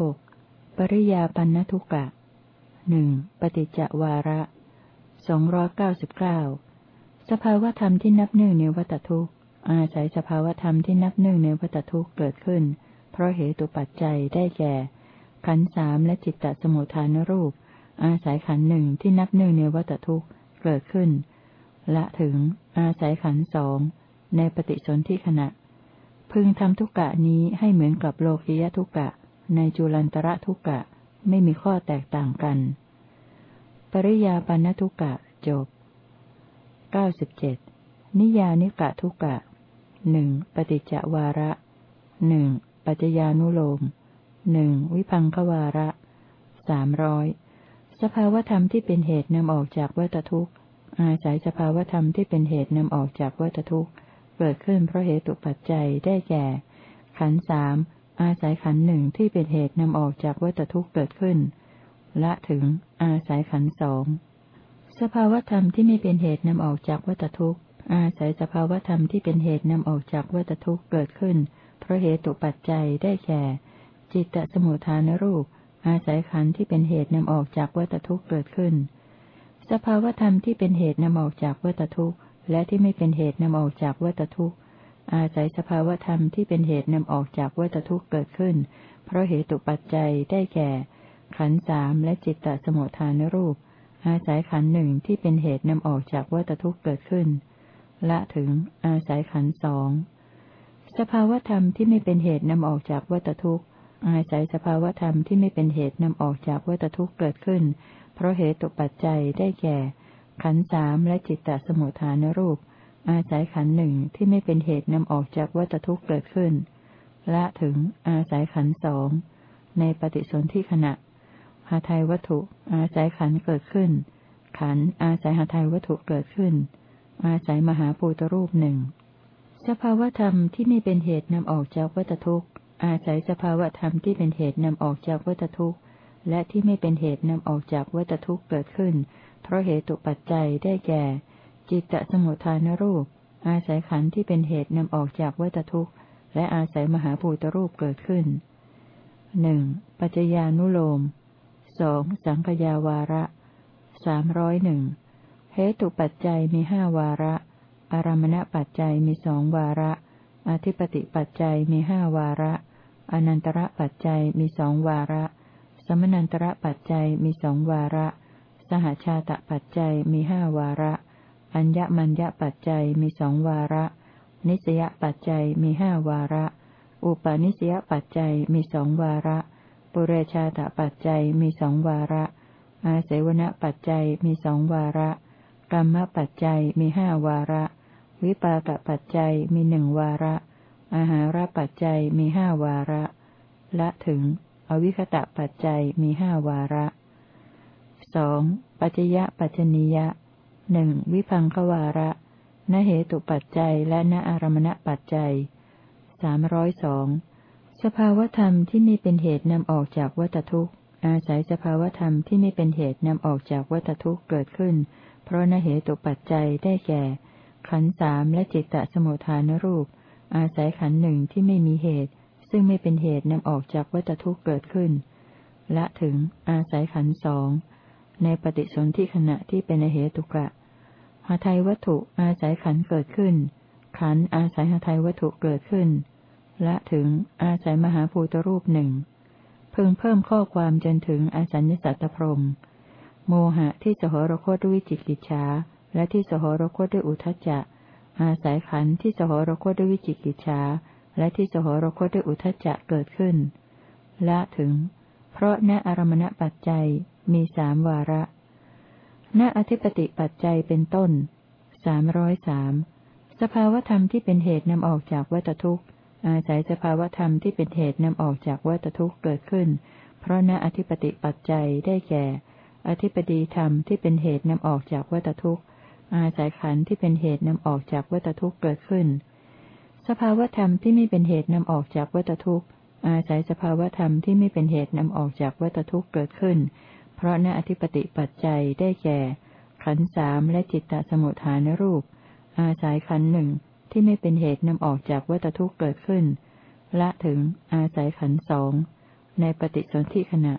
บหกปริยาปันทุกะหนึ่งปฏิจจวาระสองร้อยเก้าสิบเก้าสภาวธรรมที่นับหนึ่งในวัตทุกข์ อาศัยสภาวธรรมที่นับหนึ่งในวัตทุกข์เกิดขึ้น เพราะเหตุปัจจัยได้แก่ ขันสามและจิตตสมุทฐานรูป อาศัยขันหนึ่งที่นับหนึ่งในวัตทุกข์เกิดขึ้น ละถึง อาศัยขันสองในปฏิสนธิขณะ พึงทำทุกกะนี้ให้เหมือนกับโลกิยทุกกะ ในจุลันตระทุกกะ ไม่มีข้อแตกต่างกัน ปริยาปันทุกกะจบเก้าสิบเจ็ดนิยานิกะทุกะหนึ่งปฏิจจวาระหนึ่งปัจจญานุโลมหนึ่งวิพังควาระสามร้อยสภาวธรรมที่เป็นเหตุนำออกจากวัตทุกข์ อาศัยสภาวธรรมที่เป็นเหตุนำออกจากวัตทุกข์ เกิดขึ้นเพราะเหตุปัจจัยได้แก่ ขันสาม อาศัยขันหนึ่งที่เป็นเหตุนำออกจากวัตทุกข์เกิดขึ้น ละถึง อาศัยขันสองสภาวธรรมที่ไม่เป็นเหตุนำออกจากวัตทุกข์อาศัยสภาวธรรมที่เป็นเหตุนำออกจากวัตทุกข์เกิดขึ้น เพราะเหตุปัจจัยได้แก่จิตตสมุทฐานรูป อาศัยขันธ์ที่เป็นเหตุนำออกจากวัตทุกข์เกิดขึ้น สภาวธรรมที่เป็นเหตุนำออกจากวัตทุกข์และที่ไม่เป็นเหตุนำออกจากวัตทุกข์ อาศัยสภาวธรรมที่เป็นเหตุนำออกจากวัตทุกข์เกิดขึ้น เพราะเหตุปัจจัยได้แก่ ขันสามและจิตตสมุทฐานรูป อาศัยขันหนึ่งที่เป็นเหตุนำออกจากวัตทุกข์เกิดขึ้น ละถึง อาศัยขันสองสภาวธรรมที่ไม่เป็นเหตุนำออกจากวัตทุกข์ อาศัยสภาวธรรมที่ไม่เป็นเหตุนำออกจากวัตทุกข์เกิดขึ้น เพราะเหตุตปัจจัยได้แก่ ขันสามและจิตตสมุทฐานรูป อาศัยขันหนึ่งที่ไม่เป็นเหตุนำออกจากวัตทุกข์เกิดขึ้น ละถึงอาศัยขันสองในปฏิสนธิขณะหาไทยวัตถุ อาศัยขันเกิดขึ้น ขันอาศัยหาไทยวัตถุเกิดขึ้น อาศัยมหาภูตรูปหนึ่งสภาวธรรมที่ไม่เป็นเหตุนำออกจากวัตทุกข์ อาศัยสภาวธรรมที่เป็นเหตุนำออกจากวัตทุกข์ และที่ไม่เป็นเหตุนำออกจากวัตทุกข์เกิดขึ้น เพราะเหตุปัจจัยได้แก่ จิตตสมุทฐานรูป อาศัยขันที่เป็นเหตุนำออกจากวัตทุกข์ และอาศัยมหาภูตรูปเกิดขึ้นหนึ่งปัจจญานุโลมสองสังขยาวาระสามร้อยหนึ่งเหตุปัจจัยมีห้าวาระ อารมณปัจจัยมีสองวาระ อธิปติปัจจัยมีห้าวาระ อนันตระปัจจัยมีสองวาระ สมนันตระปัจจัยมีสองวาระ สหชาตปัจจัยมีห้าวาระ อัญญมัญญปัจจัยมีสองวาระ นิสยปัจจัยมีห้าวาระ อุปาณิสยปัจจัยมีสองวาระ ปุเรชาตปัจจัยมีสองวาระ อาเสวนปัจจัยมีสองวาระ กรรมปัจจัยมีห้าวาระ วิปากปัจจัยมีหนึ่งวาระ อาหารปัจจัยมีห้าวาระ ละถึง อวิคตะปัจจัยมีห้าวาระสองปัจยะปัจญิยะ หนึ่งวิพังควาระนเหตุปัจจัยและนอารมณปัจจัยสามร้อยสองสภาวธรรมที่ไม่เป็นเหตุนำออกจากวัตทุกข์ อาศัยสภาวธรรมที่ไม่เป็นเหตุนำออกจากวัตทุกข์เกิดขึ้น เพราะนเหตุปัจจัยได้แก่ ขันสามและจิตตสมุทฐานรูป อาศัยขันหนึ่งที่ไม่มีเหตุ ซึ่งไม่เป็นเหตุนำออกจากวัตทุกข์เกิดขึ้น และถึงอาศัยขันสองในปฏิสนธิขณะที่เป็นเหตุกะ หาไทยวัตถุอาศัยขันเกิดขึ้น ขันอาศัยหาไทยวัตถุเกิดขึ้น และถึงอาศัยมหาภูตรูปหนึ่งเพิ่งเพิ่มข้อความจนถึงอาสัญญสัตตพรมโมหะที่สหรคตด้วยจิกิจฉาและที่สหรคตด้วยอุทจจะ อาศัยขันธ์ที่สหรคตด้วยวิจิกิจฉาและที่สหรคตด้วยอุทจจะเกิดขึ้น ละถึง เพราะณอารมณปัจจัยมีสามวาระ ณอธิปติปัจจัยเป็นต้นสามร้อยสามสภาวธรรมที่เป็นเหตุนำออกจากวัตทุกข์ อาศัยสภาวธรรมที่เป็นเหตุนำออกจากวัตทุกข์เกิดขึ้น เพราะณอธิปติปัจจัยได้แก่ อธิปดีธรรมที่เป็นเหตุนำออกจากวัตทุกข์ อาศัยขันธ์ที่เป็นเหตุนำออกจากวัตทุกข์เกิดขึ้น สภาวธรรมที่ไม่เป็นเหตุนำออกจากวัตทุกข์ อาศัยสภาวธรรมที่ไม่เป็นเหตุนำออกจากวัตทุกข์เกิดขึ้น เพราะณอธิปติปัจจัยได้แก่ ขันสามและจิตตสมุทฐานรูป อาศัยขันหนึ่งที่ไม่เป็นเหตุนำออกจากวัตทุกข์เกิดขึ้น ละถึงอาศัยขันสองในปฏิสนธิขณะ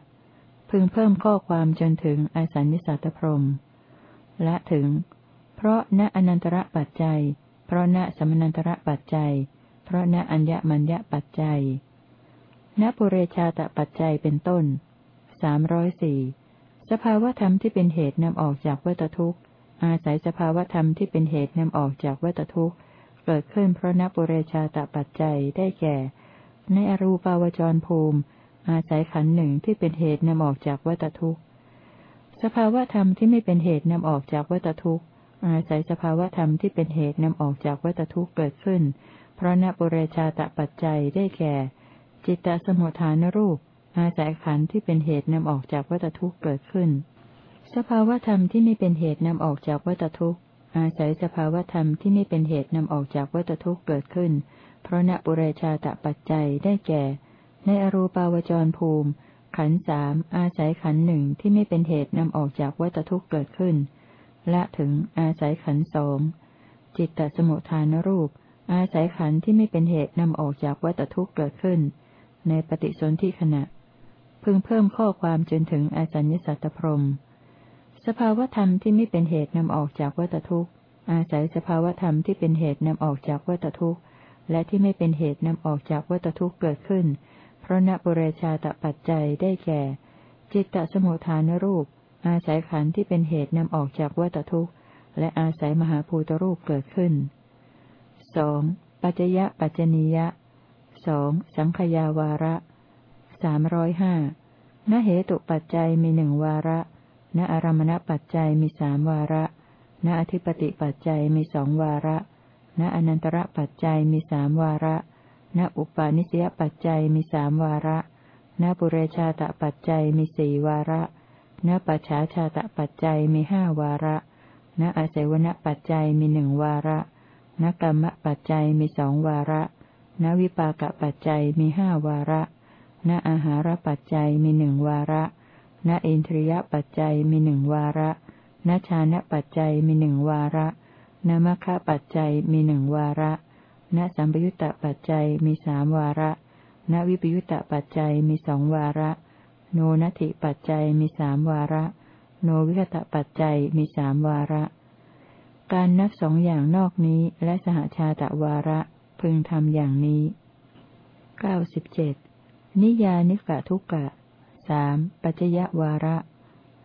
พึงเพิ่มข้อความจนถึงอสัญญสัตพรมและถึง เพราะณอนันตระปัจจัย เพราะณสมนันตระปัจจัย เพราะณอัญญมัญญปัจจัยณปุเรชาตปัจจัยเป็นต้นสามร้อยสี่ สภาวธรรมที่เป็นเหตุนำออกจากวัตทุกข์ อาศัยสภาวธรรมที่เป็นเหตุนำออกจากวัตทุกข์ เกิดขึ้นเพราะนับปุเรชาตปัจจัยได้แก่ ในอรูปาวจรภูมิ อาศัยขันหนึ่งที่เป็นเหตุนำออกจากวัตทุกข์ สภาวธรรมที่ไม่เป็นเหตุนำออกจากวัตทุกข์ อาศัยสภาวธรรมที่เป็นเหตุนำออกจากวัตทุกข์เกิดขึ้น เพราะนับปุเรชาตปัจจัยได้แก่ จิตตสมุทฐานรูป อาศัยขันธ์ที่เป็นเหตุนำออกจากวัตทุกข์เกิดขึ้น สภาวธรรมที่ไม่เป็นเหตุนำออกจากวัตทุกข์ อาศัยสภาวธรรมที่ไม่เป็นเหตุนำออกจากวัตทุกข์เกิดขึ้น เพราะณปุเรชาตปัจจัยได้แก่ ในอรูปาวจรภูมิ ขันสามอาศัยขันหนึ่งที่ไม่เป็นเหตุนำออกจากวัตทุกข์เกิดขึ้น และถึงอาศัยขันสองจิตตสมุทฐานรูป อาศัยขันที่ไม่เป็นเหตุนำออกจากวัตทุกข์เกิดขึ้น ในปฏิสนธิขณะ พึงเพิ่มข้อความจนถึงอาสัญญสัตตพรม สภาวธรรมที่ไม่เป็นเหตุนำออกจากวัตทุกข์ อาศัยสภาวธรรมที่เป็นเหตุนำออกจากวัตทุกข์ และที่ไม่เป็นเหตุนำออกจากวัตทุกข์เกิดขึ้น เพราะนบุเรชาตปัจจัยได้แก่ จิตตสมุทฐานรูป อาศัยขันธ์ที่เป็นเหตุนำออกจากวัตทุกข์ และอาศัยมหาภูตรูปเกิดขึ้นสองปัจจยะปัจจนียะสองสังขยาวาระ สามร้อยห้าณเหตุปัจจัยมีหนึ่งวาระ ณอารมณปัจจัยมีสามวาระ ณอธิปติปัจจัยมีสองวาระ ณอนันตระปัจจัยมีสามวาระ ณอุปาณิสยปัจจัยมีสามวาระ ณปุเรชาตปัจจัยมีสี่วาระ ณปัจฉาชาตปัจจัยมีห้าวาระ ณอาศัยวณปัจจัยมีหนึ่งวาระ ณกรรมปัจจัยมีสองวาระ ณวิปากปัจจัยมีห้าวาระ ณอาหารปัจจัยมีหนึ่งวาระ ณอินทรียปัจจัยมีหนึ่งวาระ ณชานะปัจจัยมีหนึ่งวาระ ณมัคคะปัจจัยมีหนึ่งวาระ ณสัมปยุตตปัจจัยมีสามวาระ ณวิปยุตตปัจจัยมีสองวาระ โนนัตถิปัจจัยมีสามวาระ โนวิคตปัจจัยมีสามวาระ การนับสองอย่างนอกนี้และสหชาตวาระพึงทำอย่างนี้เก้าสิบเจ็ด นิยานิกะทุกะสามปัจจยวาระ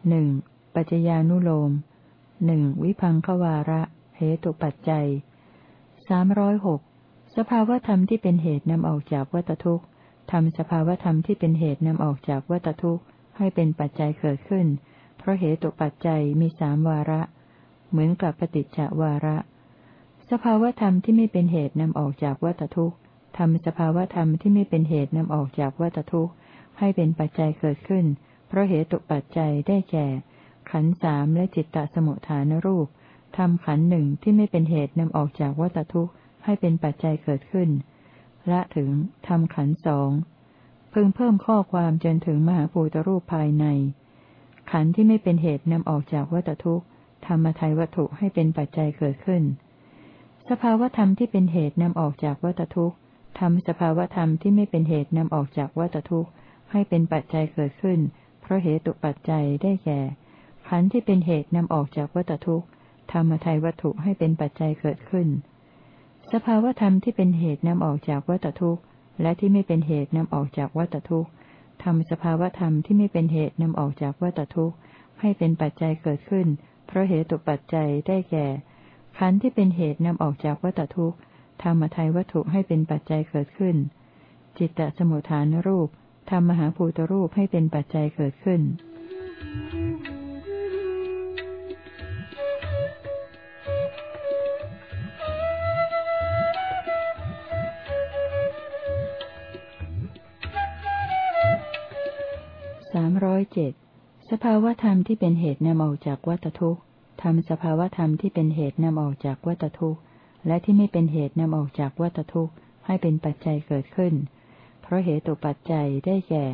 หนึ่งปัจจญานุโลมหนึ่งวิพังควาระ เหตุปัจจัยสามร้อยหกสภาวธรรมที่เป็นเหตุนำออกจากวัตทุกข์ทำสภาวธรรมที่เป็นเหตุนำออกจากวัตทุกข์ให้เป็นปัจจัยเกิดขึ้น เพราะเหตุปัจจัยมีสามวาระ เหมือนกับปฏิจจวาระ สภาวธรรมที่ไม่เป็นเหตุนำออกจากวัตทุกข์ ทำสภาวธรรมที่ไม่เป็นเหตุนำออกจากวัตทุกข์ ให้เป็นปัจจัยเกิดขึ้น เพราะเหตุปัจจัยได้แก่ ขันสามและจิตตสมุทฐานรูปทำขันหนึ่งที่ไม่เป็นเหตุนำออกจากวัตทุกข์ ให้เป็นปัจจัยเกิดขึ้น ละถึงทำขันสองพึงเพิ่มข้อความจนถึงมหาภูตรูปภายใน ขันที่ไม่เป็นเหตุนำออกจากวัตทุกข์ธรรมทัยวัตถุให้เป็นปัจจัยเกิดขึ้น สภาวธรรมที่เป็นเหตุนำออกจากวัตทุกข์ ทำสภาวธรรมที่ไม่เป็นเหตุนำออกจากวัตทุกข์ ให้เป็นปัจจัยเกิดขึ้น เพราะเหตุปัจจัยได้แก่ ขันธ์ที่เป็นเหตุนำออกจากวัตทุกข์ธรรมทัยวัตถุให้เป็นปัจจัยเกิดขึ้น สภาวธรรมที่เป็นเหตุนำออกจากวัตทุกข์ และที่ไม่เป็นเหตุนำออกจากวัตทุกข์ทำสภาวธรรมที่ไม่เป็นเหตุนำออกจากวัตทุกข์ให้เป็นปัจจัยเกิดขึ้น เพราะเหตุปัจจัยได้แก่ ขันธ์ที่เป็นเหตุนำออกจากวัตทุกข์ ธรรมทัยวัตถุให้เป็นปัจจัยเกิดขึ้น จิตตสมุทฐานรูปทำมหาภูตรูปให้เป็นปัจจัยเกิดขึ้น สามร้อยเจ็ดสภาวธรรมที่เป็นเหตุนำออกจากวัตทุกข์ทำสภาวธรรมที่เป็นเหตุนำออกจากวัตทุกข์ และที่ไม่เป็นเหตุนำออกจากวัตทุกข์ให้เป็นปัจจัยเกิดขึ้น เพราะเหตุปัจจัยได้แก่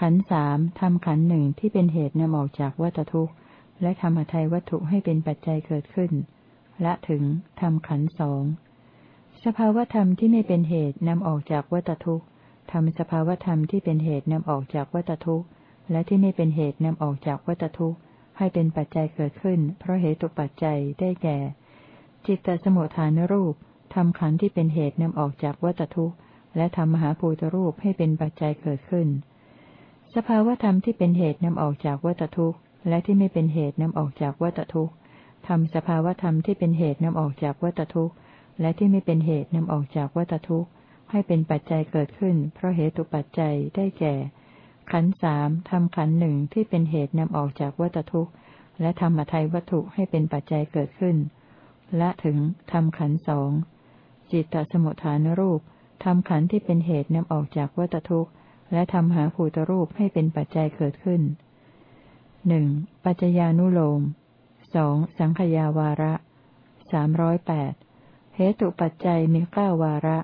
ขันสามทำขันหนึ่งที่เป็นเหตุนำออกจากวัตทุกข์ และทำอัทัยวัตถุให้เป็นปัจจัยเกิดขึ้น และถึงทำขันสองสภาวธรรมที่ไม่เป็นเหตุนำออกจากวัตทุกข์ทำสภาวธรรมที่เป็นเหตุนำออกจากวัตทุกข์ และที่ไม่เป็นเหตุนำออกจากวัตทุกข์ ให้เป็นปัจจัยเกิดขึ้น เพราะเหตุปัจจัยได้แก่ จิตตสมุทฐานรูปทำขันธ์ที่เป็นเหตุนำออกจากวัตทุกข์ และทำมหาภูตรูปให้เป็นปัจจัยเกิดขึ้น สภาวธรรมที่เป็นเหตุนำออกจากวัตทุกข์ และที่ไม่เป็นเหตุนำออกจากวัตทุกข์ทำสภาวธรรมที่เป็นเหตุนำออกจากวัตทุกข์ และที่ไม่เป็นเหตุนำออกจากวัตทุกข์ ให้เป็นปัจจัยเกิดขึ้น เพราะเหตุปัจจัยได้แก่ ขันสามทำขันหนึ่งที่เป็นเหตุนำออกจากวัตทุกข์ และทำอัทัยวัตถุให้เป็นปัจจัยเกิดขึ้น ละถึงทำขันสองจิตตสมุทฐานรูปทำขันที่เป็นเหตุนำออกจากวัตทุกข์ และทำหาภูตรูปให้เป็นปัจจัยเกิดขึ้นหนึ่งปัจจญานุโลมสองสังขยาวาระสามร้อยแปดเหตุปัจจัยมีเก้าวาระ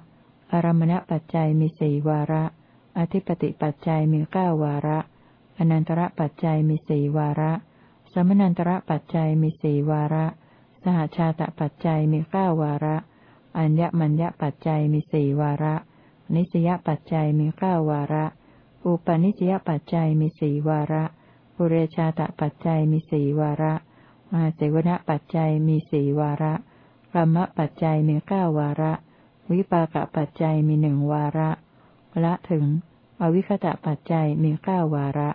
อารมณปัจจัยมีสี่วาระ อธิปติปัจจัยมีเก้าวาระ อนันตระปัจจัยมีสี่วาระ สมนันตระปัจจัยมีสี่วาระ สหชาตปัจจัยมีเก้าวาระ อัญญมัญญปัจจัยมีสี่วาระ นิสยปัจจัยมีเก้าวาระ อุปนิสยปัจจัยมีสี่วาระปุเรชาตปัจจัยมีสี่วาระอาเสวณปัจจัยมีสี่วาระกรรมปัจจัยมีเก้าวาระ วิปากปัจจัยมีหนึ่งวาระ ละถึง อวิคตะปัจจัยมีเก้าวาระ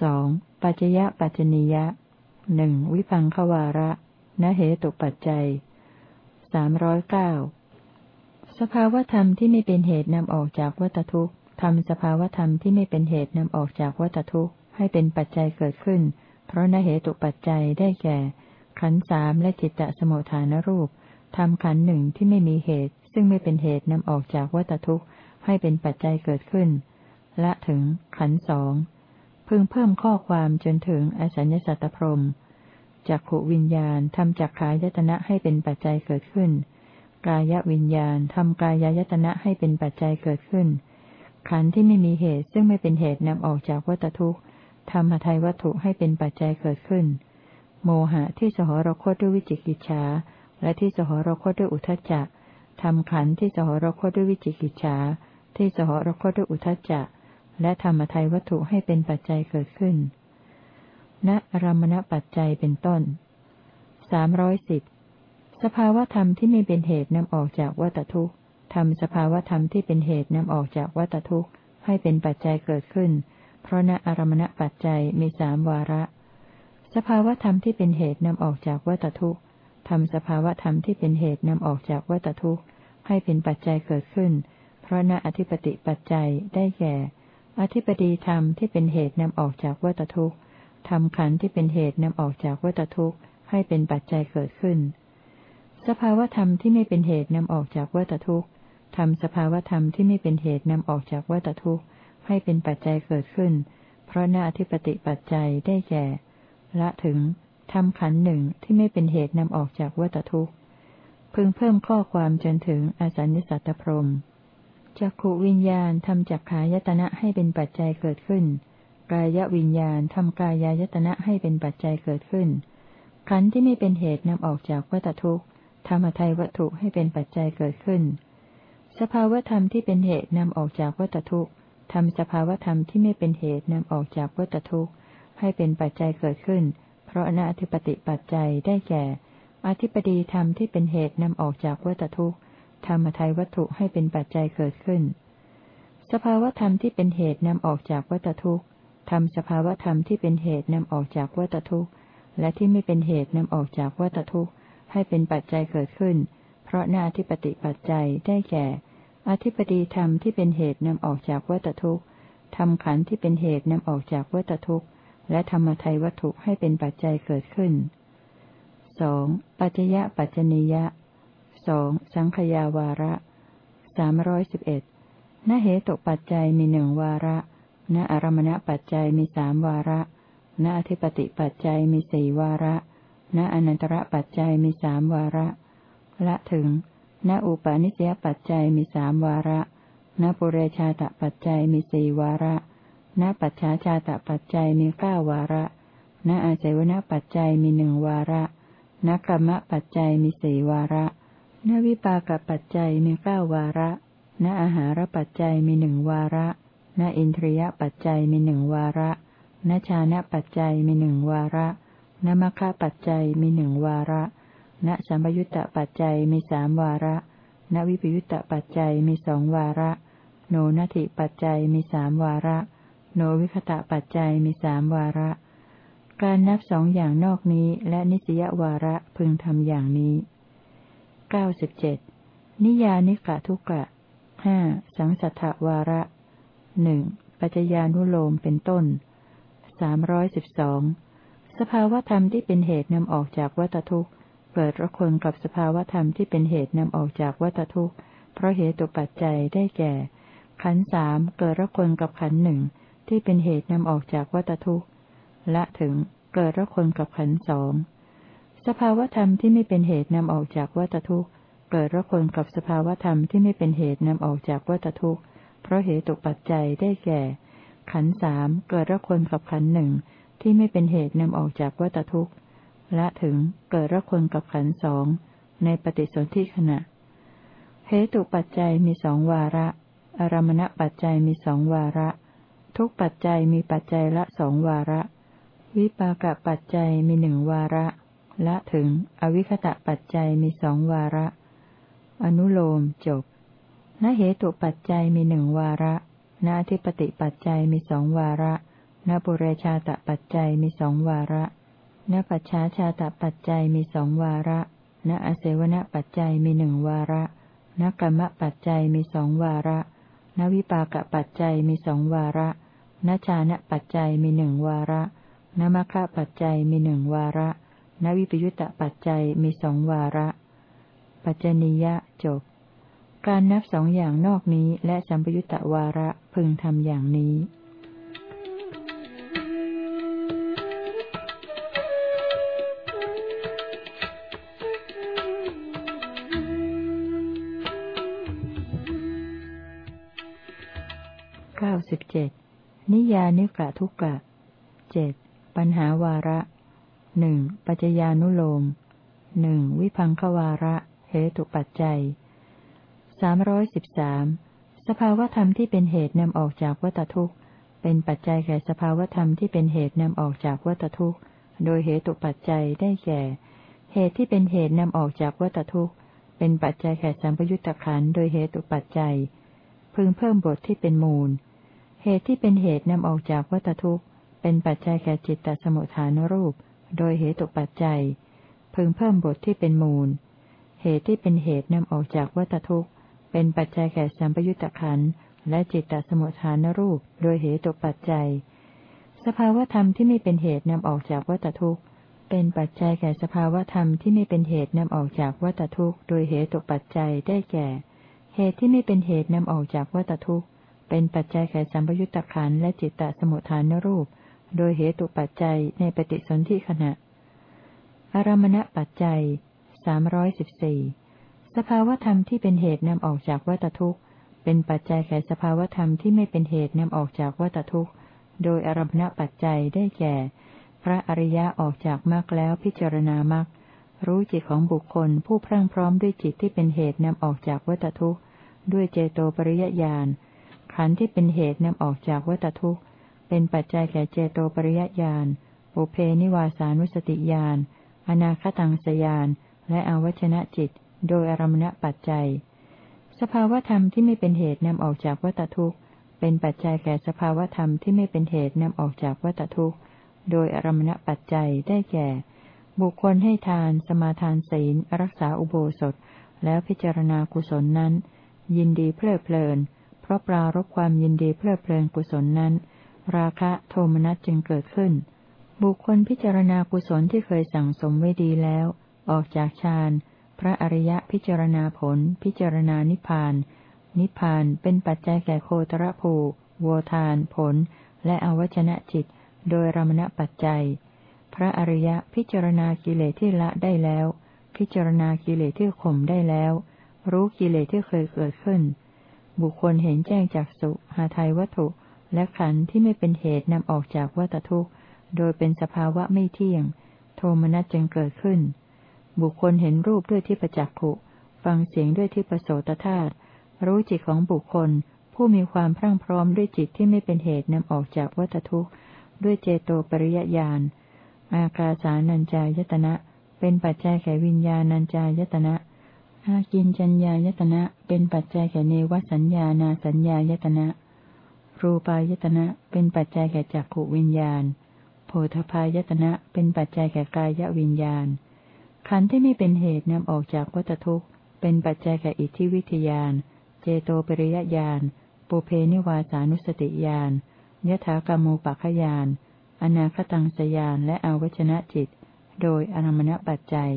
สองปัจจยะปัจจนิยะหนึ่งวิพังควาระ นเหตุปัจจัยสามร้อยเก้าสภาวธรรมที่ไม่เป็นเหตุนำออกจากวัตทุกข์ทำสภาวธรรมที่ไม่เป็นเหตุนำออกจากวัตทุกข์ให้เป็นปัจจัยเกิดขึ้น เพราะนเหตุปัจจัยได้แก่ ขันสามและจิตตสมุทฐานรูปทำขันหนึ่งที่ไม่มีเหตุ ซึ่งไม่เป็นเหตุนำออกจากวัตทุกข์ให้เป็นปัจจัยเกิดขึ้น และถึงขันสองพึงเพิ่มข้อความจนถึงอสัญญสัตตพรม จักขวิญญาณทำจักขายตนะให้เป็นปัจจัยเกิดขึ้น กายวิญญาณทำกายายตนะให้เป็นปัจจัยเกิดขึ้น ขันที่ไม่มีเหตุซึ่งไม่เป็นเหตุนำออกจากวัตทุกข์ทำหทัยวัตถุให้เป็นปัจจัยเกิดขึ้น โมหะที่สหรคตด้วยวิจิกิจฉาและที่สหรคตด้วยอุทจจะทำขันที่สหรคตด้วยวิจิกิจฉาที่สหรคตด้วยอุทจจะและธรรมทัยวัตถุให้เป็นปัจจัยเกิดขึ้น ณอารมณปัจจัยเป็นต้นสามร้อยสิบสภาวธรรมที่ไม่เป็นเหตุนำออกจากวัตทุกข์ทำสภาวธรรมที่เป็นเหตุนำออกจากวัตทุกข์ให้เป็นปัจจัยเกิดขึ้น เพราะณอารมณปัจจัยมีสามวาระ สภาวธรรมที่เป็นเหตุนำออกจากวัตทุกข์ทำสภาวธรรมที่เป็นเหตุนำออกจากวัตทุกข์ให้เป็นปัจจัยเกิดขึ้น เพราะณอธิปติปัจจัยได้แก่ อธิปดีธรรมที่เป็นเหตุนำออกจากวัตทุกข์ ทำขันที่เป็นเหตุนำออกจากวัตทุกข์ให้เป็นปัจจัยเกิดขึ้น สภาวธรรมที่ไม่เป็นเหตุนำออกจากวัตทุกข์ทำสภาวธรรมที่ไม่เป็นเหตุนำออกจากวัตทุกข์ให้เป็นปัจจัยเกิดขึ้น เพราะหน้าอธิปติปัจจัยได้แก่ละถึงทำขันหนึ่งที่ไม่เป็นเหตุนำออกจากวัตทุกข์พึงเพิ่มข้อความจนถึงอสัญญสัตตพรมจักขวิญญาณทำจักขายตนะให้เป็นปัจจัยเกิดขึ้น กายวิญญาณทำกายายตนะให้เป็นปัจจัยเกิดขึ้น ขันธ์ที่ไม่เป็นเหตุนำออกจากวัตทุกข์ธรรมทัยวัตถุให้เป็นปัจจัยเกิดขึ้น สภาวธรรมที่เป็นเหตุนำออกจากวัตทุกข์ทำสภาวธรรมที่ไม่เป็นเหตุนำออกจากวัตทุกข์ให้เป็นปัจจัยเกิดขึ้น เพราะอนาธิปติปัจจัยได้แก่ อธิปดีธรรมที่เป็นเหตุนำออกจากวัตทุกข์ธรรมทัยวัตถุให้เป็นปัจจัยเกิดขึ้น สภาวธรรมที่เป็นเหตุนำออกจากวัตทุกข์ ทำสภาวธรรมที่เป็นเหตุนำออกจากวัตทุกข์และที่ไม่เป็นเหตุนำออกจากวัตทุกข์ให้เป็นปัจจัยเกิดขึ้น เพราะหน้าธิปติปัจจัยได้แก่ อธิปดีธรรมที่เป็นเหตุนำออกจากวัตทุกข์ทำขันธ์ที่เป็นเหตุนำออกจากวัตทุกข์และธรรมทัยวัตถุให้เป็นปัจจัยเกิดขึ้นสองปัจจยะปัจจนิยะสองสังขยาวาระสามร้อยสิบเอ็ดนเหตุปัจจัยมีหนึ่งวาระ ณอารมณปัจจัยมีสามวาระ ณอธิปติปัจจัยมีสี่วาระ ณอนันตระปัจจัยมีสามวาระ ละถึง ณอุปาณิสยปัจจัยมีสามวาระ ณปุเรชาตปัจจัยมีสี่วาระ ณปัจฉาชาตปัจจัยมีเก้าวาระ ณอาศัยวณปัจจัยมีหนึ่งวาระณกรรมปัจจัยมีสี่วาระ ณวิปากปัจจัยมีเก้าวาระณณอาหารปัจจัยมีหนึ่งวาระ ณอินทรียปัจจัยมีหนึ่งวาระณชานะปัจจัยมีหนึ่งวาระณมัคคะปัจจัยมีหนึ่งวาระณสัมปยุตตปัจจัยมีสามวาระณวิปยุตตปัจจัยมีสองวาระ โนนัติปัจจัยมีสามวาระ โนวิคตะปัจจัยมีสามวาระ การนับสองอย่างนอกนี้และนิสยวาระพึงทำอย่างนี้เก้าสิบเจ็ดนิยานิกะทุกะห้าสังสัทธวาระ หนึ่งปัจจญานุโลมเป็นต้นสามร้อยสิบสองสภาวธรรมที่เป็นเหตุนำออกจากวัตทุกข์เกิดระคนกับสภาวธรรมที่เป็นเหตุนำออกจากวัตทุกข์เพราะเหตุตปัจจัยได้แก่ ขันสามเกิดระคนกับขันหนึ่งที่เป็นเหตุนำออกจากวัตทุกข์ละถึงเกิดระคนกับขันสองสภาวธรรมที่ไม่เป็นเหตุนำออกจากวัตทุกข์เกิดระคนกับสภาวธรรมที่ไม่เป็นเหตุนำออกจากวัตทุกข์ เพราะเหตุตปัจจัยได้แก่ ขันสามเกิดระคนกับขันหนึ่งที่ไม่เป็นเหตุนำออกจากวัตทุกข์ละถึงเกิดระคนกับขันสองในปฏิสนธิขณะ เหตุปัจจัยมีสองวาระ อารมณปัจจัยมีสองวาระ ทุกปัจจัยมีปัจจัยละสองวาระ วิปากปัจจัยมีหนึ่งวาระละถึงอวิคตะปัจจัยมีสองวาระ อนุโลมจบ ณเหตุปัจจัยมีหนึ่งวาระณทิปติปัจจัยมีสองวาระณปุเรชาตปัจจัยมีสองวาระณปัจฉาชาตปัจจัยมีสองวาระณอเสวนปัจจัยมีหนึ่งวาระณกรรมปัจจัยมีสองวาระณวิปากปัจจัยมีสองวาระณชานะปัจจัยมีหนึ่งวาระณมัคคะปัจจัยมีหนึ่งวาระณวิปยุตตปัจจัยมีสองวาระ ปัจจนิยะจบ การนับสองอย่างนอกนี้และสัมปยุตตวาระพึงทำอย่างนี้สิบเจ็ดนิยานิกะทุกะเจ็ดปัญหาวาระหนึ่งปัจจญานุโลมหนึ่งวิพังควาระ เหตุปัจจัย สามร้อยสิบสามสภาวธรรมที่เป็นเหตุนำออกจากวัตทุกข์ เป็นปัจจัยแก่สภาวธรรมที่เป็นเหตุนำออกจากวัตทุกข์ โดยเหตุปัจจัยได้แก่ เหตุที่เป็นเหตุนำออกจากวัตทุกข์ เป็นปัจจัยแก่สัมปยุตตะขันโดยเหตุปัจจัย พึงเพิ่มบทที่เป็นมูล เหตุที่เป็นเหตุนำออกจากวัตทุกข์ เป็นปัจจัยแก่จิตตสมุทฐานรูป โดยเหตุปัจจัย พึงเพิ่มบทที่เป็นมูล เหตุที่เป็นเหตุนำออกจากวัตทุกข์ เป็นปัจจัยแก่สัมปยุตตะขันและจิตตสมุทฐานรูป โดยเหตุปัจจัย สภาวธรรมที่ไม่เป็นเหตุนำออกจากวัตทุกข์ เป็นปัจจัยแก่สภาวธรรมที่ไม่เป็นเหตุนำออกจากวัตทุกข์ โดยเหตุปัจจัยได้แก่ เหตุที่ไม่เป็นเหตุนำออกจากวัตทุกข์ เป็นปัจจัยแก่สัมปยุตตะขันและจิตตสมุทฐานรูป โดยเหตุปัจจัยในปฏิสนธิขณะ อารมณปัจจัยสามร้อยสิบสี่ สภาวธรรมที่เป็นเหตุนำออกจากวัตทุกข์เป็นปัจจัยแก่สภาวธรรมที่ไม่เป็นเหตุนำออกจากวัตทุกข์โดยอารมณปัจจัยได้แก่ พระอริยะออกจากมรรคแล้วพิจารณามรรครู้จิตของบุคคลผู้พรั่งพร้อมด้วยจิตที่เป็นเหตุนำออกจากวัตทุกข์ด้วยเจโตปริยญาณขันธ์ที่เป็นเหตุนำออกจากวัตทุกข์เป็นปัจจัยแก่เจโตปริยญาณปุเพนิวาสานุสติญาณอนาคตังสยานและอวัชนะจิต โดยอารมณปัจจัย สภาวธรรมที่ไม่เป็นเหตุนำออกจากวัตทุกข์ เป็นปัจจัยแก่สภาวธรรมที่ไม่เป็นเหตุนำออกจากวัตทุกข์ โดยอารมณปัจจัยได้แก่ บุคคลให้ทาน สมาทานศีล รักษาอุโบสถ แล้วพิจารณากุศลนั้น ยินดีเพลิดเพลิน เพราะปรารบความยินดีเพลิดเพลินกุศลนั้น ราคะโทมนัสจึงเกิดขึ้น บุคคลพิจารณากุศลที่เคยสั่งสมไว้ดีแล้ว ออกจากฌาน พระอริยะพิจารณาผล พิจารณานิพพาน นิพพานเป็นปัจจัยแก่โคตรภูโวทานผล และอวชนะจิต โดยรมณปัจจัย พระอริยะพิจารณากิเลสที่ละได้แล้ว พิจารณากิเลสที่ข่มได้แล้ว รู้กิเลสที่เคยเกิดขึ้น บุคคลเห็นแจ้งจากสุหาไทยวัตถุ และขันธ์ที่ไม่เป็นเหตุนำออกจากวัตทุกข์ โดยเป็นสภาวะไม่เที่ยง โทมนัสจึงเกิดขึ้น บุคคลเห็นรูปด้วยที่ประจักขุฟังเสียงด้วยที่ประโสตธาตุรู้จิตของบุคคล ผู้มีความพรั่งพร้อมด้วยจิตที่ไม่เป็นเหตุนำออกจากวัฏทุกข์ด้วยเจโตปริยญาณอากาสานัญจายตนะ เป็นปัจจัยแก่วิญญาณัญจายตนะอากินจัญญายตนะ เป็นปัจจัยแก่เนวสัญญานาสัญญายตนะ รูปายตนะ เป็นปัจจัยแก่จักขวิญญาณ โพธพายตนะ เป็นปัจจัยแก่กายวิญญาณ ขันธ์ที่ไม่เป็นเหตุนำออกจากวัฏทุกข์ เป็นปัจจัยแก่อิทธิวิทยาน เจโตปริยญาณ ปุเพนิวาสานุสติญาณยถากรรมูปัคยาน อนาคตังสยานและอวชนะจิต โดยอารมณปัจจัย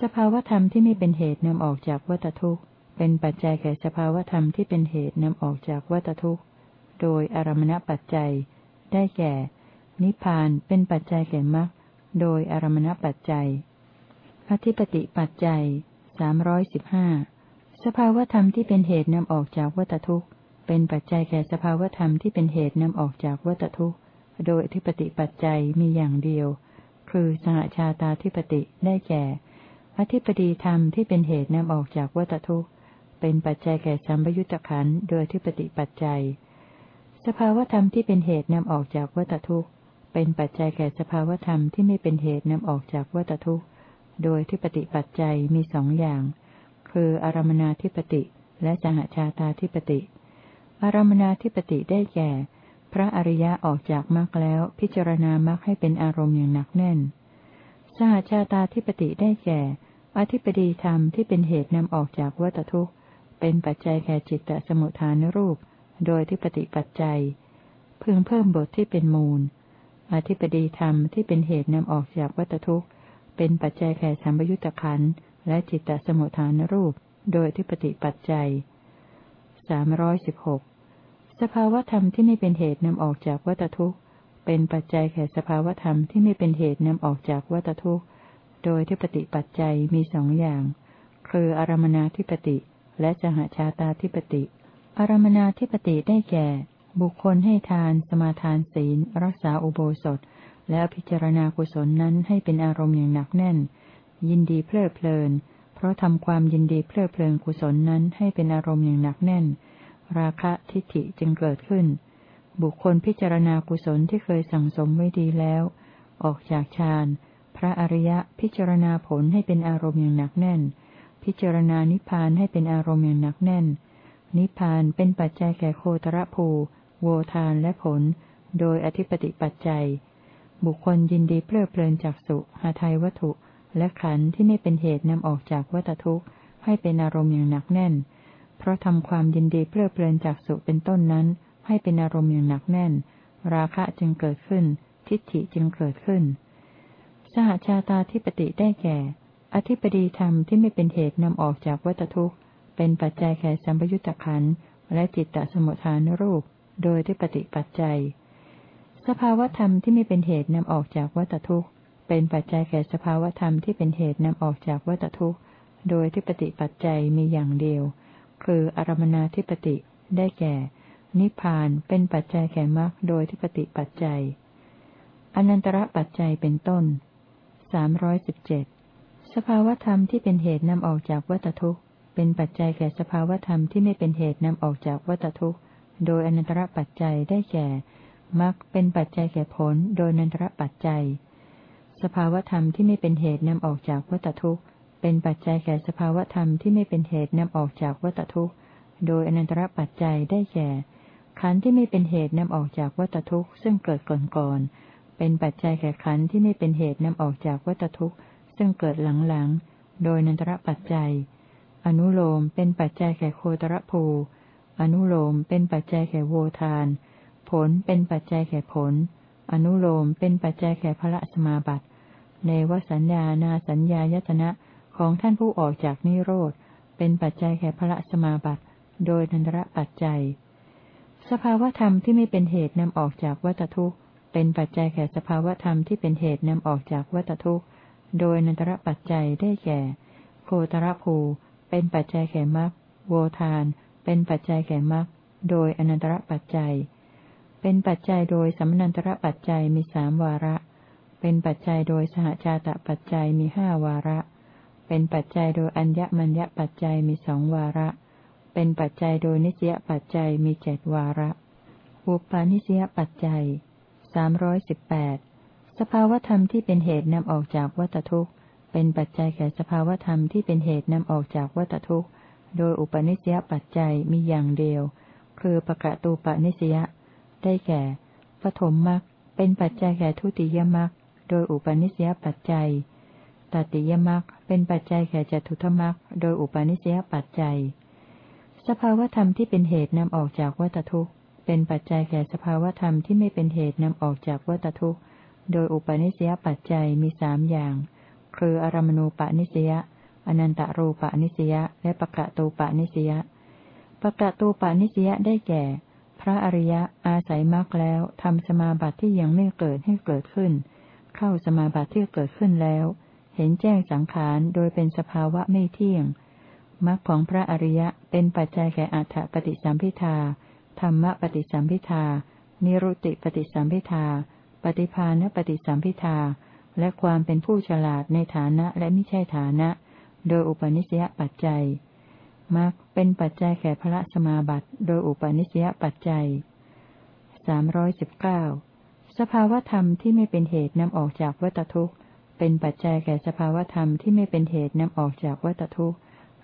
สภาวธรรมที่ไม่เป็นเหตุนำออกจากวัตทุกข์ เป็นปัจจัยแก่สภาวธรรมที่เป็นเหตุนำออกจากวัตทุกข์ โดยอารมณปัจจัย ได้แก่ นิพพานเป็นปัจจัยแก่มรรค โดยอารมณปัจจัย อธิปติปัจจัยสามร้อยสิบห้าสภาวธรรมที่เป็นเหตุนำออกจากวัตทุกข์ เป็นปัจจัยแก่สภาวธรรมที่เป็นเหตุนำออกจากวัตทุกข์ โดยอธิปติปัจจัยมีอย่างเดียว คือสหชาตาธิปติได้แก่ อธิปดีธรรมที่เป็นเหตุนำออกจากวัตทุกข์ เป็นปัจจัยแก่สัมยุตตขันโดยอธิปติปัจจัย สภาวธรรมที่เป็นเหตุนำออกจากวัตทุกข์ เป็นปัจจัยแก่สภาวธรรมที่ไม่เป็นเหตุนำออกจากวัตทุกข์ โดยที่ปฏิปัจจัยมีสองอย่าง คืออารมนาธิปติและสหชาตาธิปติ อารมนาธิปติได้แก่ พระอริยะออกจากมรรคแล้วพิจารณามรรคให้เป็นอารมณ์อย่างหนักแน่น สหชาตาธิปติได้แก่ อธิปดีธรรมที่เป็นเหตุนำออกจากวัตทุกข์ เป็นปัจจัยแก่จิตตสมุทฐานรูป โดยที่ปฏิปัจจัย พึงเพิ่มบทที่เป็นมูล อธิปดีธรรมที่เป็นเหตุนำออกจากวัตทุกข์ เป็นปัจจัยแก่สัมยุตตขันและจิตตสมุทฐานรูป โดยที่ปฏิปัจจัยสามร้อยสิบหกสภาวธรรมที่ไม่เป็นเหตุนำออกจากวัตทุกข์เป็นปัจจัยแก่สภาวธรรมที่ไม่เป็นเหตุนำออกจากวัตทุกข์โดยที่ปฏิปัจจัยมีสองอย่าง คืออารมนาธิปติ และสหชาตาธิปติ อารมนาธิปติได้แก่ บุคคลให้ทาน สมาทานศีล รักษาอุโบสถ และพิจารณากุศลนั้นให้เป็นอารมณ์อย่างหนักแน่น ยินดีเพลิดเพลิน เพราะทำความยินดีเพลิดเพลินกุศลนั้นให้เป็นอารมณ์อย่างหนักแน่น ราคะทิฏฐิจึงเกิดขึ้น บุคคลพิจารณากุศลที่เคยสั่งสมไว้ดีแล้ว ออกจากฌานพระอริยะพิจารณาผลให้เป็นอารมณ์อย่างหนักแน่น พิจารณานิพพานให้เป็นอารมณ์อย่างหนักแน่น นิพพานเป็นปัจจัยแก่โคตรภูโวทานและผล โดยอธิปติปัจจัย บุคคลยินดีเพลิดเพลินจากสุหาไทยวัตถุ และขันธ์ที่ไม่เป็นเหตุนำออกจากวัตทุกข์ ให้เป็นอารมณ์อย่างหนักแน่น เพราะทำความยินดีเพลิดเพลินจากสุเป็นต้นนั้น ให้เป็นอารมณ์อย่างหนักแน่น ราคะจึงเกิดขึ้น ทิฏฐิจึงเกิดขึ้น สหชาตาธิปติได้แก่ อธิปดีธรรมที่ไม่เป็นเหตุนำออกจากวัตทุกข์ เป็นปัจจัยแก่สัมปยุตตะขันและจิตตสมุทฐานรูป โดยที่ปฏิปัจจัย สภาวธรรมที่ไม่เป็นเหตุนำออกจากวัตทุกข์เป็นปัจจัยแก่สภาวธรรมที่เป็นเหตุนำออกจากวัตทุกข์โดยที่ปฏิปัจจัยมีอย่างเดียว คืออารมนาธิปติได้แก่ นิพพานเป็นปัจจัยแก่มรรคโดยทิปติปัจจัยอนันตระปัจจัยเป็นต้นสามร้อยสิบเจ็ดสภาวธรรมที่เป็นเหตุนำออกจากวัตทุกข์เป็นปัจจัยแก่สภาวธรรมที่ไม่เป็นเหตุนำออกจากวัตทุกข์โดยอนันตระปัจจัยได้แก่ มรรคเป็นปัจจัยแก่ผลโดยอนันตรปัจจัย สภาวธรรมที่ไม่เป็นเหตุนำออกจากวัตทุกข์ เป็นปัจจัยแก่สภาวธรรมที่ไม่เป็นเหตุนำออกจากวัตทุกข์ โดยอนันตรปัจจัยได้แก่ ขันธ์ที่ไม่เป็นเหตุนำออกจากวัตทุกข์ซึ่งเกิดก่อนก่อนเป็นปัจจัยแก่ขันธ์ที่ไม่เป็นเหตุนำออกจากวัตทุกข์ ซึ่งเกิดหลังๆ โดยอนันตรปัจจัย อนุโลมเป็นปัจจัยแก่โคตรภู อนุโลมเป็นปัจจัยแก่โวทาน ผลเป็นปัจจัยแก่ผล อนุโลมเป็นปัจจัยแก่พระสมาบัติ ในวสัญญานาสัญญายตนะของท่านผู้ออกจากนิโรธ เป็นปัจจัยแก่พระสมาบัติ โดยนันระปัจจัย สภาวธรรมที่ไม่เป็นเหตุนำออกจากวัตทุกข์ เป็นปัจจัยแก่สภาวธรรมที่เป็นเหตุนำออกจากวัตทุกข์ โดยนันระปัจจัยได้แก่ โคตรภู เป็นปัจจัยแก่มรรคโวทาน เป็นปัจจัยแก่มรรคโดยอนันตระปัจจัย เป็นปัจจัยโดยสัมนันตระปัจจัยมีสามวาระ เป็นปัจจัยโดยสหชาตปัจจัยมีห้าวาระ เป็นปัจจัยโดยอัญญมัญญปัจจัยมีสองวาระ เป็นปัจจัยโดยนิสยปัจจัยมีเจ็ดวาระ อุปาณิสยปัจจัยสามร้อยสิบแปดสภาวธรรมที่เป็นเหตุนำออกจากวัตทุกข์ เป็นปัจจัยแก่สภาวธรรมที่เป็นเหตุนำออกจากวัตทุกข์ โดยอุปนิสยปัจจัยมีอย่างเดียว คือปะกะตูปนิสย ได้แก่ปฐมมรรคเป็นปัจจัยแก่ทุติยมรรคโดยอุปนิสยปัจจัย ตติยมรรคเป็นปัจจัยแก่จตุทมรรคโดยอุปนิสยปัจจัย สภาวธรรมที่เป็นเหตุนำออกจากวัตทุกข์ เป็นปัจจัยแก่สภาวธรรมที่ไม่เป็นเหตุนำออกจากวัตทุกข์ โดยอุปนิสยปัจจัยมีสามอย่าง คืออารมณูปนิสยาอนันตรูปนิสยาและปะกะตูปนิสยาปะกะตูปนิสยาได้แก่ พระอริยะอาศัยมรรคแล้วทำสมาบัติที่ยังไม่เกิดให้เกิดขึ้น เข้าสมาบัติที่เกิดขึ้นแล้ว เห็นแจ้งสังขารโดยเป็นสภาวะไม่เที่ยงมรรคของพระอริยะเป็นปัจจัยแก่อัฏฐปฏิสัมพิทาธรรมปฏิสัมพิทานิรุติปฏิสัมพิทา ปฏิภาณปฏิสัมพิทา และความเป็นผู้ฉลาดในฐานะและไม่ใช่ฐานะ โดยอุปนิสยปัจจัย มรรคเป็นปัจจัยแก่พระสมาบัติ โดยอุปนิสยปัจจัยสามร้อยสิบเก้าสภาวธรรมที่ไม่เป็นเหตุนำออกจากวัตทุกข์ เป็นปัจจัยแก่สภาวธรรมที่ไม่เป็นเหตุนำออกจากวัตทุกข์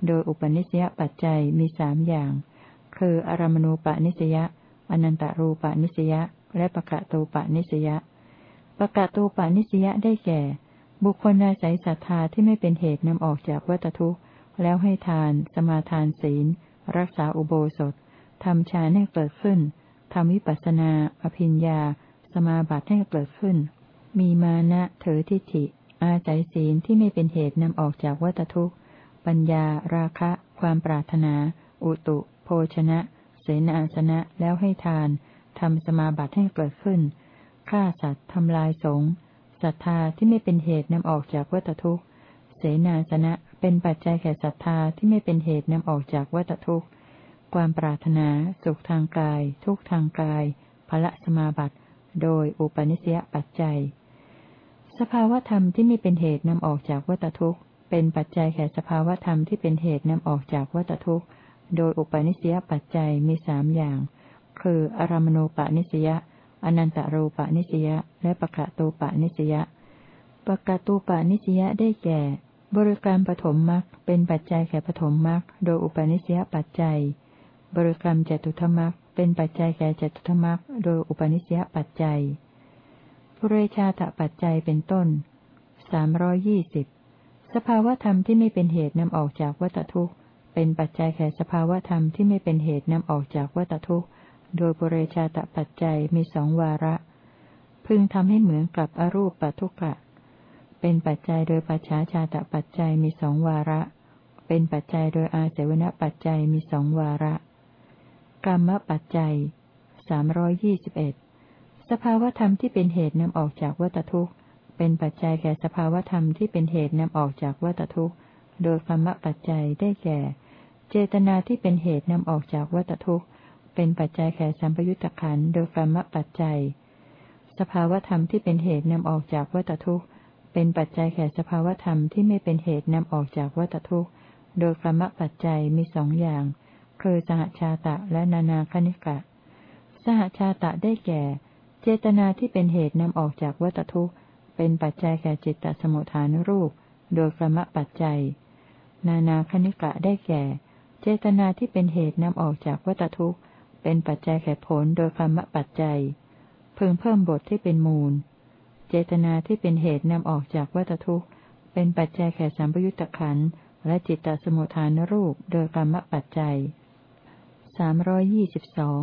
โดยอุปนิสยปัจจัยมีสามอย่าง คืออารมณูปนิสยาอนันตรูปนิสยาและปะกะตูปนิสยาปะกะตูปนิสยาได้แก่ บุคคลอาศัยศรัทธาที่ไม่เป็นเหตุนำออกจากวัตทุกข์ แล้วให้ทาน สมาทานศีล รักษาอุโบสถทำฌานให้เกิดขึ้นทำวิปัสสนา อภิญญา สมาบัติให้เกิดขึ้น มีมานะเถอทิฏฐิ อาศัยศีลที่ไม่เป็นเหตุนำออกจากวัตทุกข์ ปัญญา ราคะ ความปรารถนา อุตุ โภชนะ เสนาสนะ แล้วให้ทาน ทำสมาบัติให้เกิดขึ้น ฆ่าสัตว์ทำลายสงศรัทธาที่ไม่เป็นเหตุนำออกจากวัตทุกข์ เสนาสนะเป็นปัจจัยแก่ศรัทธาที่ไม่เป็นเหตุนำออกจากวัตทุกข์ ความปรารถนา สุขทางกาย ทุกทางกายพละสมาบัติ โดยอุปนิสยปัจจัย สภาวธรรมที่ไม่เป็นเหตุนำออกจากวัตทุกข์ เป็นปัจจัยแก่สภาวธรรมที่เป็นเหตุนำออกจากวัตทุกข์ โดยอุปนิสยปัจจัยมีสามอย่าง คือ อารมณูปนิสยาอนันตรูปนิสยาและปะกะตูปนิสยาปะกะตูปนิสยาได้แก่ บริกรรมปฐมมรรคเป็นปัจจัยแก่ปฐมมรรคโดยอุปนิสยปัจจัย บริกรรมจตุธมรรคเป็นปัจจัยแก่จตุธมรรคโดยอุปนิสยปัจจัยปุเรชาตปัจจัยเป็นต้นสามร้อยี่สิบสภาวธรรมที่ไม่เป็นเหตุนำออกจากวัตทุกข์เป็นปัจจัยแก่สภาวธรรมที่ไม่เป็นเหตุนำออกจากวัตทุกข์โดยปุเรชาตปัจจัยมีสองวาระ พึงทำให้เหมือนกับอรูปปัทุกะ เป็นปัจจัยโดยปัจฉาชาตปัจจัยมีสองวาระ เป็นปัจจัยโดยอาเสวนปัจจัยมีสองวาระกรรมปัจจัยสามร้อยี่สิบเอ็ดสภาวธรรมที่เป็นเหตุนำออกจากวัตทุกข์ เป็นปัจจัยแก่สภาวธรรมที่เป็นเหตุนำออกจากวัตทุกข์ โดยกรรมปัจจัยได้แก่ เจตนาที่เป็นเหตุนำออกจากวัตทุกข์ เป็นปัจจัยแก่สัมปยุตตะขันโดยกรรมปัจจัย สภาวธรรมที่เป็นเหตุนำออกจากวัตทุกข์ เป็นปัจจัยแก่สภาวธรรมที่ไม่เป็นเหตุนำออกจากวัตทุกข์ โดยกรรมปัจจัยมีสองอย่าง คือสหชาตะและนานาคณิกะ สหชาตะได้แก่ เจตนาที่เป็นเหตุนำออกจากวัตทุกข์ เป็นปัจจัยแก่จิตตสมุทฐานรูป โดยกรรมปัจจัย นานาคณิกะได้แก่ เจตนาที่เป็นเหตุนำออกจากวัตทุกข์ เป็นปัจจัยแก่ผลโดยกรรมปัจจัยเพิ่งเพิ่มบทที่เป็นมูล เจตนาที่เป็นเหตุนำออกจากวัตทุกข์ เป็นปัจจัยแก่สัมปยุตตะขันและจิตตสมุทฐานรูปโดยกรรมปัจจัยสามรอยี่สิบสอง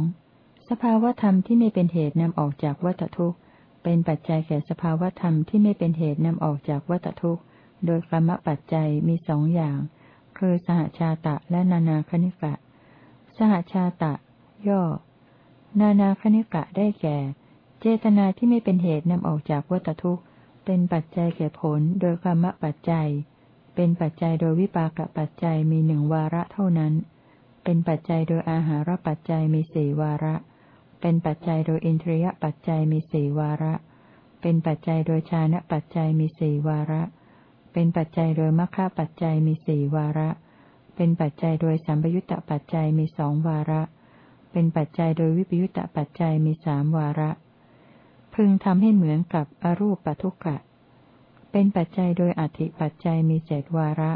สภาวธรรมที่ไม่เป็นเหตุนำออกจากวัตทุกข์ เป็นปัจจัยแก่สภาวธรรมที่ไม่เป็นเหตุนำออกจากวัตทุกข์ โดยกรรมปัจจัยมีสองอย่าง คือสหชาตะและนานาคณิกะ สหชาตะ ย่อ นานาคณิกะได้แก่ เจตนาที่ไม่เป็นเหตุนำออกจากวัตทุกข์ เป็นปัจจัยแก่ผลโดยกรรมปัจจัย เป็นปัจจัยโดยวิปากปัจจัยมีหนึ่งวาระเท่านั้น เป็นปัจจัยโดยอาหารปัจจัยมีสี่วาระ เป็นปัจจัยโดยอินทรียปัจจัยมีสี่วาระ เป็นปัจจัยโดยชานะปัจจัยมีสี่วาระ เป็นปัจจัยโดยมรรคปัจจัยมีสี่วาระ เปเป็นปัจจัยโดยสัมปยุตตปัจจัยมีสองวาระ เป็นปัจจัยโดยวิปยุตตปัจจัยมีสามวาระ พึงทำให้เหมือนกับอรูปปัทุกะ เป็นปัจจัยโดยอธิปัจจัยมีเจดวาระ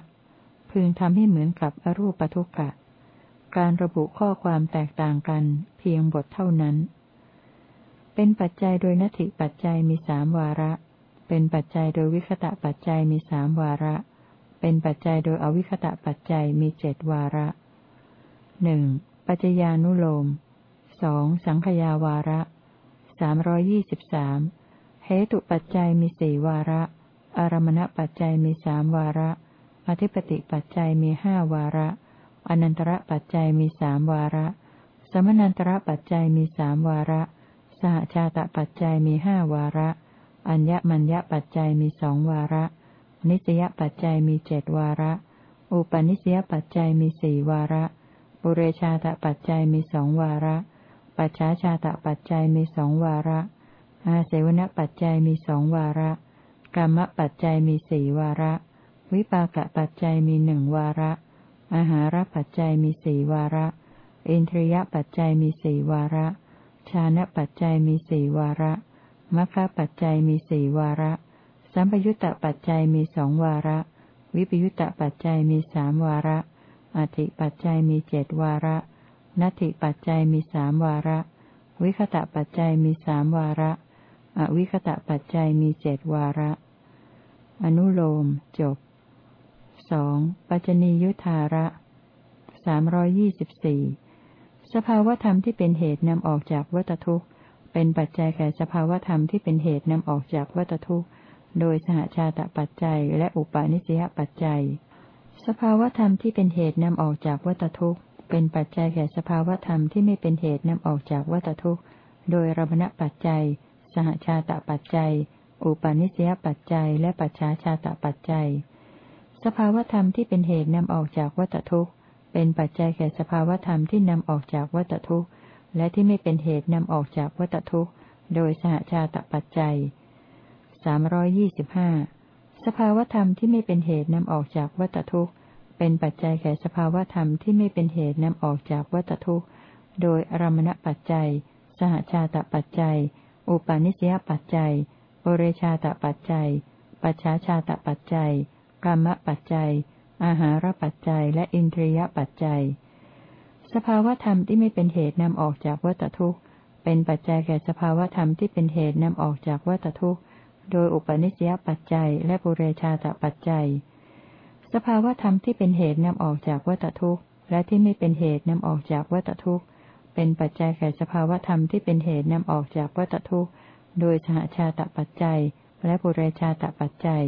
พึงทำให้เหมือนกับอรูปปัทุกะ การระบุข้อความแตกต่างกันเพียงบทเท่านั้น เป็นปัจจัยโดยนัตถิปัจจัยมีสามวาระ เป็นปัจจัยโดยวิคตะปัจจัยมีสามวาระ เป็นปัจจัยโดยอวิคตะปัจจัยมีเจดวาระหนึ่งปัจจญานุโลมสองสังขยาวาระ สามรอยี่สิบสามเหตุปัจจัยมีสี่วาระ อารมณปัจจัยมีสามวาระ อธิปติปัจจัยมีห้าวาระ อนันตระปัจจัยมีสามวาระ สมนันตระปัจจัยมีสามวาระ สหชาตปัจจัยมีห้าวาระ อัญญมัญญปัจจัยมีสองวาระ นิสยปัจจัยมีเจดวาระ อุปนิสยปัจจัยมีสี่วาระ ปุเรชาตปัจจัยมีสองวาระ ปัจฉาชาตปัจจัยมีสองวาระ อาเสวนปัจจัยมีสองวาระ กรรมปัจจัยมีสี่วาระ วิปากปัจจัยมีหนึ่งวาระ อาหารปัจจัยมีสี่วาระ อินทรียปัจจัยมีสี่วาระ ชานะปัจจัยมีสี่วาระมัคคะปัจจัยมีสี่วาระ สัมปยุตตปัจจัยมีสองวาระ วิปยุตตปัจจัยมีสามวาระอธิปัจจัยมีเจดวาระ นัตถิปัจจัยมีสามวาระ วิคตะปัจจัยมีสามวาระ อวิคตะปัจจัยมีเจดวาระ อนุโลม จบสองปัจจนียุทธาระสามรอยี่สิบสี่สภาวธรรมที่เป็นเหตุนำออกจากวัตทุกข์ เป็นปัจจัยแก่สภาวธรรมที่เป็นเหตุนำออกจากวัตทุกข์ โดยสหชาตปัจจัยและอุปาณิสยปัจจัย สภาวธรรมที่เป็นเหตุนำออกจากวัตทุกข์ เป็นปัจจัยแก่สภาวธรรมที่ไม่เป็นเหตุนำออกจากวัตทุกข์ โดยระมณปัจจัย สหชาตปัจจัย อุปาณิสยปัจจัย และปัจฉาชาตปัจจัย สภาวธรรมที่เป็นเหตุนำออกจากวัตทุกข์ เป็นปัจจัยแก่สภาวธรรมที่นำออกจากวัตทุกข์ และที่ไม่เป็นเหตุนำออกจากวัตทุกข์ โดยสหชาตปัจจัยสามร้อยยี่สิบห้าสภาวธรรมที่ไม่เป็นเหตุนำออกจากวัตทุกข์ เป็นปัจจัยแก่สภาวธรรมที่ไม่เป็นเหตุนำออกจากวัตทุกข์ โดยอารมณปัจจัย สหชาตปัจจัย อุปาณิสยปัจจัยโอเรชาตปัจจัย ปัจฉาชาตปัจจัยกรรมปัจจัย อาหารปัจจัย และอินทรียปัจจัย สภาวธรรมที่ไม่เป็นเหตุนำออกจากวัตทุกข์ เป็นปัจจัยแก่สภาวธรรมที่เป็นเหตุนำออกจากวัตทุกข์ โดยอุปนิสยปัจจัย และปุเรชาตปัจจัย สภาวธรรมที่เป็นเหตุนำออกจากวัตทุกข์ และที่ไม่เป็นเหตุนำออกจากวัตทุกข์ เป็นปัจจัยแก่สภาวธรรมที่เป็นเหตุนำออกจากวัตทุกข์ โดยสหชาตปัจจัย และปุเรชาตปัจจัย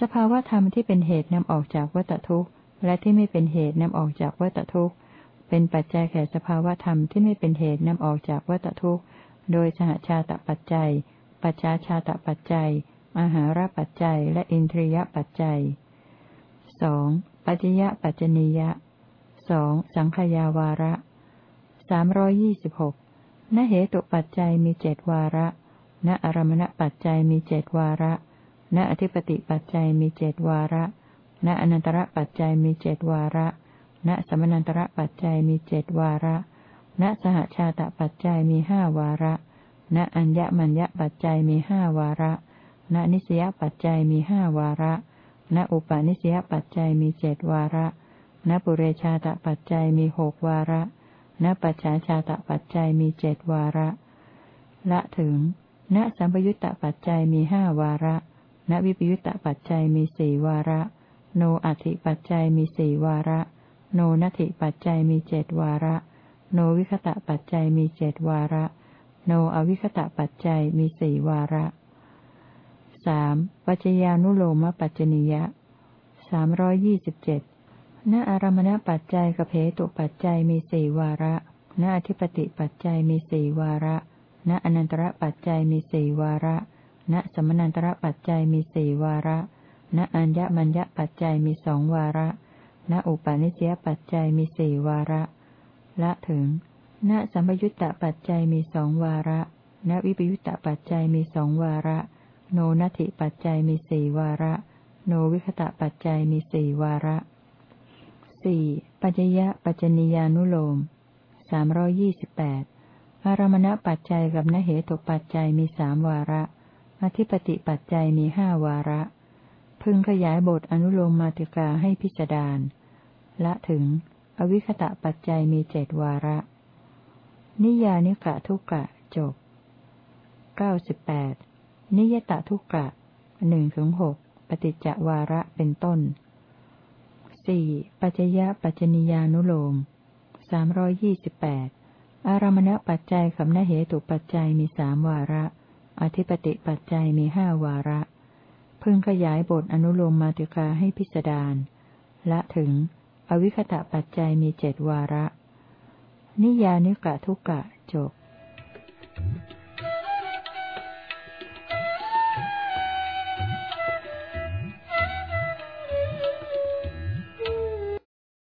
สภาวธรรมที่เป็นเหตุนำออกจากวัตทุกข์ และที่ไม่เป็นเหตุนำออกจากวัตทุกข์ เป็นปัจจัยแก่สภาวธรรมที่ไม่เป็นเหตุนำออกจากวัตทุกข์ โดยสหชาตปัจจัย ปัจฉาชาตปัจจัยอาหาราปัจจัย และอินทรียปัจจัย สองปัจจยปัจจนียะสองสังขยาวาระสามรอยี่สิบหกณเหตุปัจจัยมีเจดวาระ ณอารมณปัจจัยมีเจดวาระ ณอธิปติปัจจัยมีเจดวาระ ณอนันตระปัจจัยมีเจดวาระ ณสมนันตระปัจจัยมีเจดวาระ ณสหชาตปัจจัยมีห้าวาระ ณอัญญมัญญปัจจัยมีห้าวาระ ณนิสยปัจจัยมีห้าวาระ ณอุปาณิสยปัจจัยมีเจดวาระณปุเรชาตปัจจัยมีหกวาระณปัจฉาชาตปัจจัยมีเจดวาระ ละถึง ณสัมปยุตตปัจจัยมีห้าวาระ ณวิปยุตตปัจจัยมีสี่วาระ โนอัติปัจจัยมีสี่วาระ โนนัตถิปัจจัยมีเจดวาระ โนวิคตะปัจจัยมีเจดวาระ โนอวิคตะปัจจัยมีสี่วาระ สามปัจจญานุโลมปัจจนิยะสามร้อยยี่สิบเจ็ดณอารมณปัจจัยกับเพตุปัจจัยมีสี่วาระ ณอธิปติปัจจัยมีสี่วาระ ณอนันตระปัจจัยมีสี่วาระ ณสมนันตระปัจจัยมีสี่วาระ ณอัญญมัญญปัจจัยมีสองวาระ ณอุปาณิสยปัจจัยมีสี่วาระ ละถึง ณสัมยุตตปัจจัยมีสองวาระ ณวิปยุตตปัจจัยมีสองวาระ โนนัตถิปัจจัยมีสี่วาระ โนวิคตะปัจจัยมีสี่วาระสี่ปัจจยะปัจจนิยานุโลมสามร้อยี่สิบแปดอารมณปัจจัยกับนเหตุปัจจัยมีสามวาระ อธิปติปัจจัยมีห้าวาระ พึงขยายบทอนุโลมมาติกาให้พิจารณาละถึง อวิคตะปัจจัยมีเจดวาระ นิยานิกะทุกะจบเก้าสิบแปด นิยตทุกะหนึ่งถึงหกปฏิจจวาระเป็นต้นสี่ปัจจยะปัจจนิยานุโลมสามรอยี่สิบแปดอารมณปัจจัยกับนเหตุปัจจัยมีสามวาระ อธิปติปัจจัยมีห้าวาระ พึงขยายบทอนุโลมมาติกาให้พิสดารละถึง อวิคตะปัจจัยมีเจ็ดวาระ นิยานิกะทุกะจบ